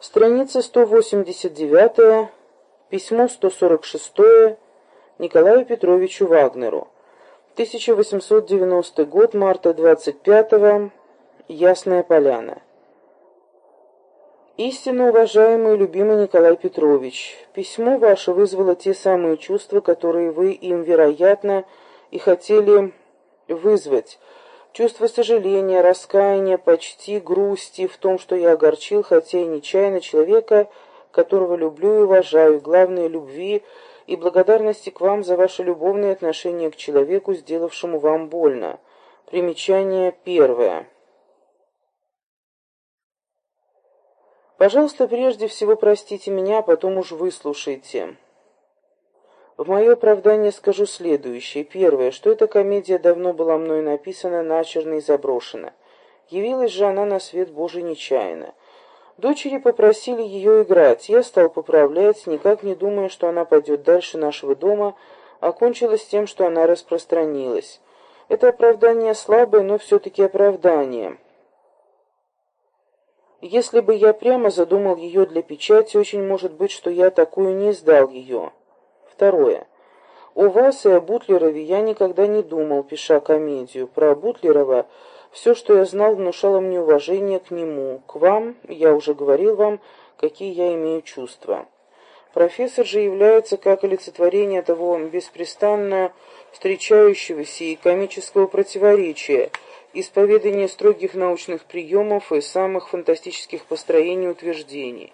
Страница 189, письмо 146 Николаю Петровичу Вагнеру. 1890 год, марта 25 Ясная Поляна. Истинно уважаемый и любимый Николай Петрович, письмо ваше вызвало те самые чувства, которые вы им, вероятно, и хотели вызвать, Чувство сожаления, раскаяния, почти грусти в том, что я огорчил, хотя и нечаянно, человека, которого люблю и уважаю, главное, любви и благодарности к вам за ваше любовное отношение к человеку, сделавшему вам больно. Примечание первое. Пожалуйста, прежде всего простите меня, а потом уж выслушайте. В мое оправдание скажу следующее. Первое, что эта комедия давно была мной написана, начерна и заброшена. Явилась же она на свет Божий нечаянно. Дочери попросили ее играть. Я стал поправлять, никак не думая, что она пойдет дальше нашего дома, а кончилось тем, что она распространилась. Это оправдание слабое, но все-таки оправдание. Если бы я прямо задумал ее для печати, очень может быть, что я такую не издал ее. Второе. О вас и о Бутлерове я никогда не думал, пиша комедию. Про Бутлерова все, что я знал, внушало мне уважение к нему. К вам, я уже говорил вам, какие я имею чувства. Профессор же является как олицетворение того беспрестанно встречающегося и комического противоречия, исповедания строгих научных приемов и самых фантастических построений утверждений.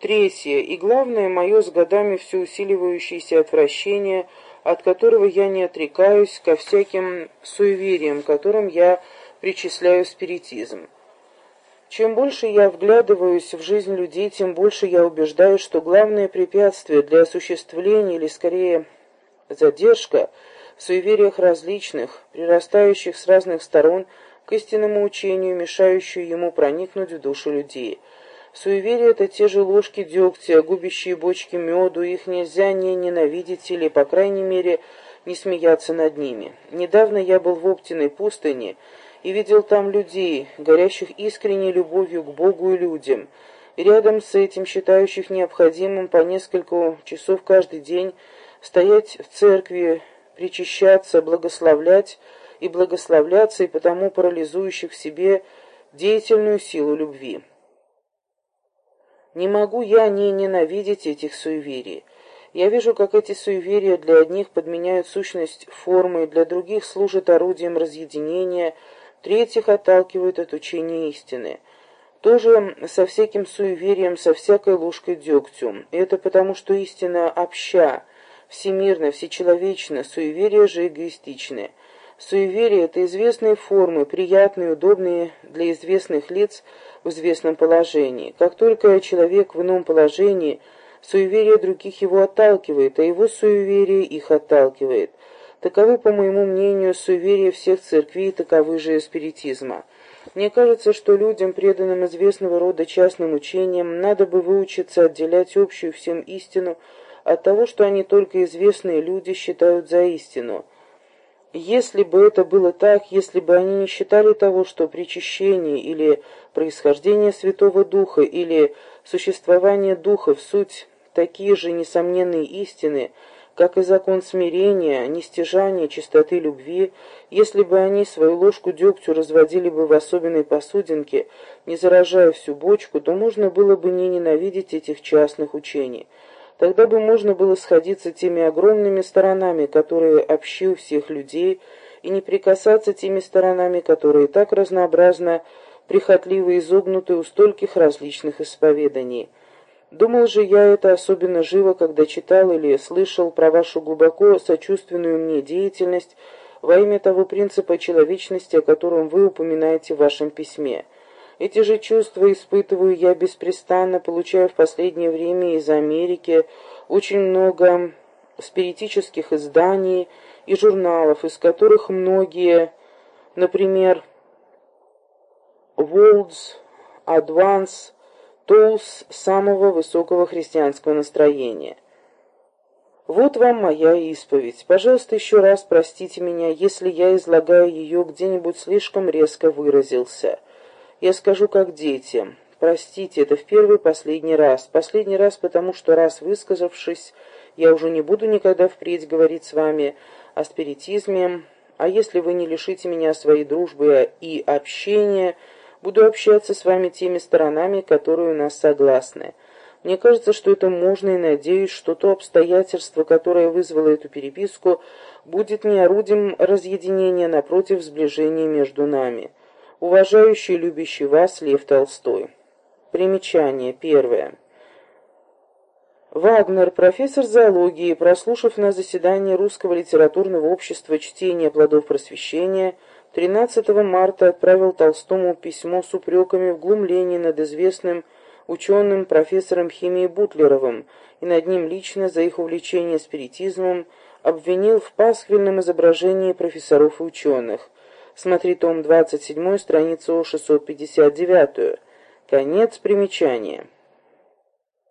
Третье, и главное, мое с годами все усиливающееся отвращение, от которого я не отрекаюсь ко всяким суевериям, которым я причисляю спиритизм. Чем больше я вглядываюсь в жизнь людей, тем больше я убеждаюсь, что главное препятствие для осуществления, или скорее задержка, в суевериях различных, прирастающих с разных сторон к истинному учению, мешающую ему проникнуть в душу людей – Суеверие — это те же ложки дегтя, губящие бочки меду, их нельзя не ненавидеть или, по крайней мере, не смеяться над ними. Недавно я был в Оптиной пустыне и видел там людей, горящих искренней любовью к Богу и людям, и рядом с этим считающих необходимым по несколько часов каждый день стоять в церкви, причащаться, благословлять и благословляться, и потому парализующих в себе деятельную силу любви. Не могу я не ненавидеть этих суеверий. Я вижу, как эти суеверия для одних подменяют сущность формы, для других служат орудием разъединения, третьих отталкивают от учения истины. Тоже со всяким суеверием, со всякой ложкой дегтю. Это потому, что истина обща, всемирна, всечеловечна, суеверия же эгоистичны. Суеверия — это известные формы, приятные, удобные для известных лиц – в известном положении. Как только человек в ином положении, суеверие других его отталкивает, а его суеверие их отталкивает. Таковы, по моему мнению, суеверия всех церквей, таковы же спиритизма. Мне кажется, что людям, преданным известного рода частным учениям, надо бы выучиться отделять общую всем истину от того, что они только известные люди считают за истину – если бы это было так, если бы они не считали того, что причащение или происхождение Святого Духа или существование Духа в суть такие же несомненные истины, как и закон смирения, нестяжания, чистоты любви, если бы они свою ложку дегтю разводили бы в особенной посудинке, не заражая всю бочку, то можно было бы не ненавидеть этих частных учений. Тогда бы можно было сходиться теми огромными сторонами, которые общил всех людей, и не прикасаться теми сторонами, которые так разнообразно, прихотливо изогнуты у стольких различных исповеданий. Думал же я это особенно живо, когда читал или слышал про вашу глубоко сочувственную мне деятельность во имя того принципа человечности, о котором вы упоминаете в вашем письме. Эти же чувства испытываю я беспрестанно, получая в последнее время из Америки очень много спиритических изданий и журналов, из которых многие, например, World's Advance Tools самого высокого христианского настроения. Вот вам моя исповедь. Пожалуйста, еще раз простите меня, если я излагаю ее где-нибудь слишком резко выразился. Я скажу как дети. Простите, это в первый и последний раз. Последний раз, потому что раз высказавшись, я уже не буду никогда впредь говорить с вами о спиритизме, а если вы не лишите меня своей дружбы и общения, буду общаться с вами теми сторонами, которые у нас согласны. Мне кажется, что это можно и надеюсь, что то обстоятельство, которое вызвало эту переписку, будет не орудием разъединения, напротив, сближения между нами. Уважающий и любящий вас Лев Толстой. Примечание. Первое. Вагнер, профессор зоологии, прослушав на заседании Русского литературного общества чтение плодов просвещения, 13 марта отправил Толстому письмо с упреками в глумлении над известным ученым профессором химии Бутлеровым и над ним лично за их увлечение спиритизмом обвинил в пасквильном изображении профессоров и ученых. Смотри том 27, страницу 659. Конец примечания.